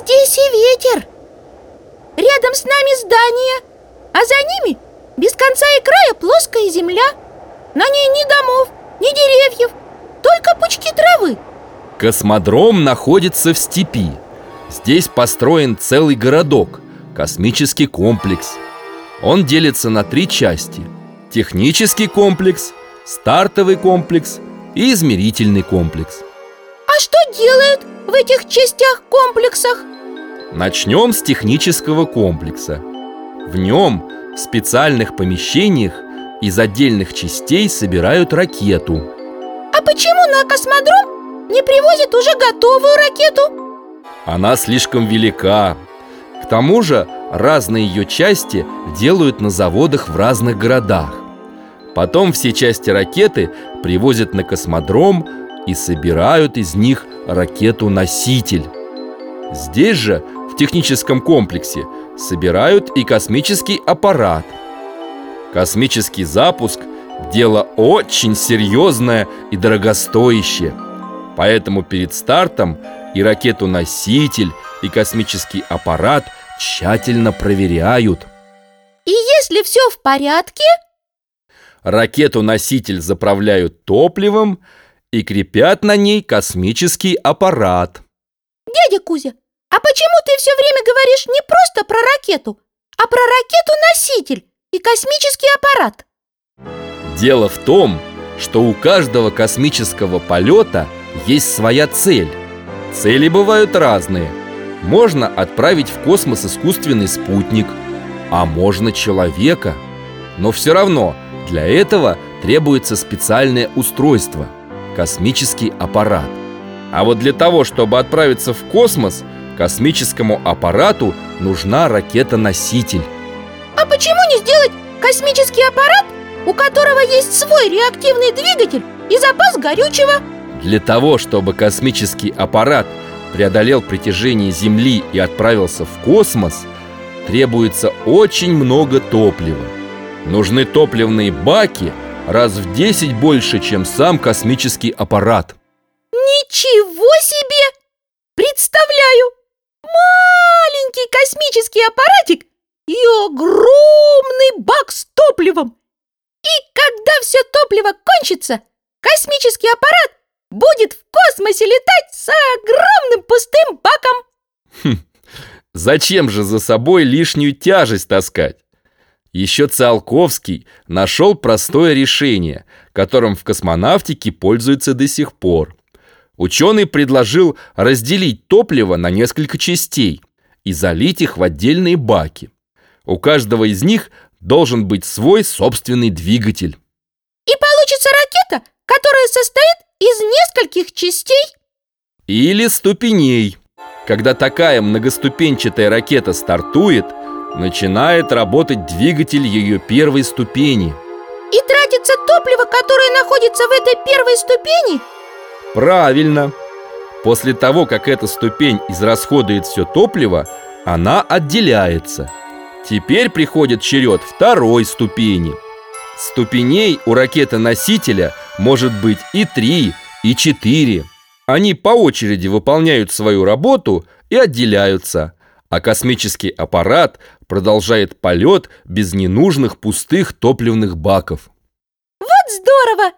здесь и ветер. Рядом с нами здание А за ними без конца и края плоская земля. На ней ни домов, ни деревьев Только пучки травы. Космодром находится в степи. Здесь построен целый городок Космический комплекс. Он делится на три части. Технический комплекс, стартовый комплекс и измерительный комплекс. А что делают в этих частях комплексах? Начнем с технического комплекса В нем в специальных помещениях из отдельных частей собирают ракету А почему на космодром не привозят уже готовую ракету? Она слишком велика К тому же разные ее части делают на заводах в разных городах Потом все части ракеты привозят на космодром и собирают из них ракету-носитель. Здесь же, в техническом комплексе, собирают и космический аппарат. Космический запуск – дело очень серьезное и дорогостоящее. Поэтому перед стартом и ракету-носитель, и космический аппарат тщательно проверяют. И если все в порядке, Ракету-носитель заправляют топливом и крепят на ней космический аппарат. Дядя Кузя, а почему ты все время говоришь не просто про ракету, а про ракету-носитель и космический аппарат? Дело в том, что у каждого космического полета есть своя цель. Цели бывают разные. Можно отправить в космос искусственный спутник А можно человека. Но все равно для этого требуется специальное устройство – космический аппарат А вот для того, чтобы отправиться в космос, космическому аппарату нужна ракета-носитель А почему не сделать космический аппарат, у которого есть свой реактивный двигатель и запас горючего? Для того, чтобы космический аппарат преодолел притяжение Земли и отправился в космос, требуется очень много топлива. Нужны топливные баки раз в 10 больше, чем сам космический аппарат. Ничего себе! Представляю! Маленький космический аппаратик и огромный бак с топливом. И когда все топливо кончится, космический аппарат будет в космосе летать с огромным пустым баком. Зачем же за собой лишнюю тяжесть таскать? Еще Циолковский нашел простое решение, которым в космонавтике пользуются до сих пор. Ученый предложил разделить топливо на несколько частей и залить их в отдельные баки. У каждого из них должен быть свой собственный двигатель. И получится ракета, которая состоит из нескольких частей? Или ступеней. Когда такая многоступенчатая ракета стартует, начинает работать двигатель ее первой ступени. И тратится топливо, которое находится в этой первой ступени? Правильно. После того, как эта ступень израсходует все топливо, она отделяется. Теперь приходит черед второй ступени. Ступеней у ракеты-носителя может быть и три, и четыре. Они по очереди выполняют свою работу и отделяются, а космический аппарат продолжает полет без ненужных пустых топливных баков. Вот здорово!